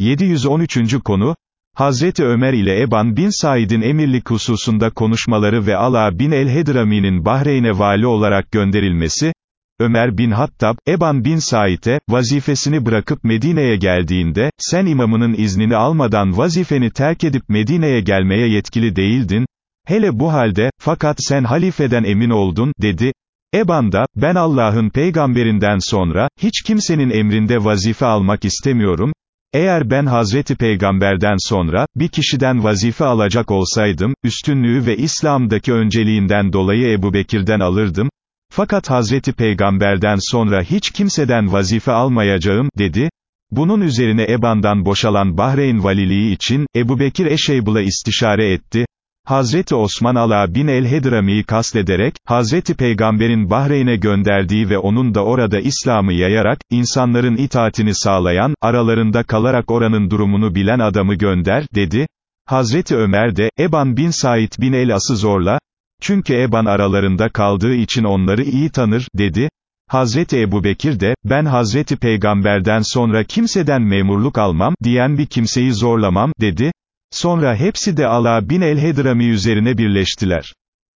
713. konu, Hazreti Ömer ile Eban bin Said'in emirlik hususunda konuşmaları ve Ala bin el-Hedrami'nin Bahreyn'e vali olarak gönderilmesi, Ömer bin Hattab, Eban bin Said'e, vazifesini bırakıp Medine'ye geldiğinde, sen imamının iznini almadan vazifeni terk edip Medine'ye gelmeye yetkili değildin, hele bu halde, fakat sen halifeden emin oldun, dedi, Eban da, ben Allah'ın peygamberinden sonra, hiç kimsenin emrinde vazife almak istemiyorum, eğer ben Hazreti Peygamber'den sonra, bir kişiden vazife alacak olsaydım, üstünlüğü ve İslam'daki önceliğinden dolayı Ebu Bekir'den alırdım, fakat Hazreti Peygamber'den sonra hiç kimseden vazife almayacağım, dedi. Bunun üzerine Eban'dan boşalan Bahreyn valiliği için, Ebu Bekir Eşeybul'a istişare etti. Hazreti Osman Ala bin el-Hedrami'yi kastederek, Hazreti Peygamber'in Bahreyn'e gönderdiği ve onun da orada İslam'ı yayarak, insanların itaatini sağlayan, aralarında kalarak oranın durumunu bilen adamı gönder, dedi. Hazreti Ömer de, Eban bin Said bin el-As'ı zorla, çünkü Eban aralarında kaldığı için onları iyi tanır, dedi. Hazreti Ebu Bekir de, ben Hazreti Peygamber'den sonra kimseden memurluk almam, diyen bir kimseyi zorlamam, dedi. Sonra hepsi de Ala bin el-Hedrami üzerine birleştiler.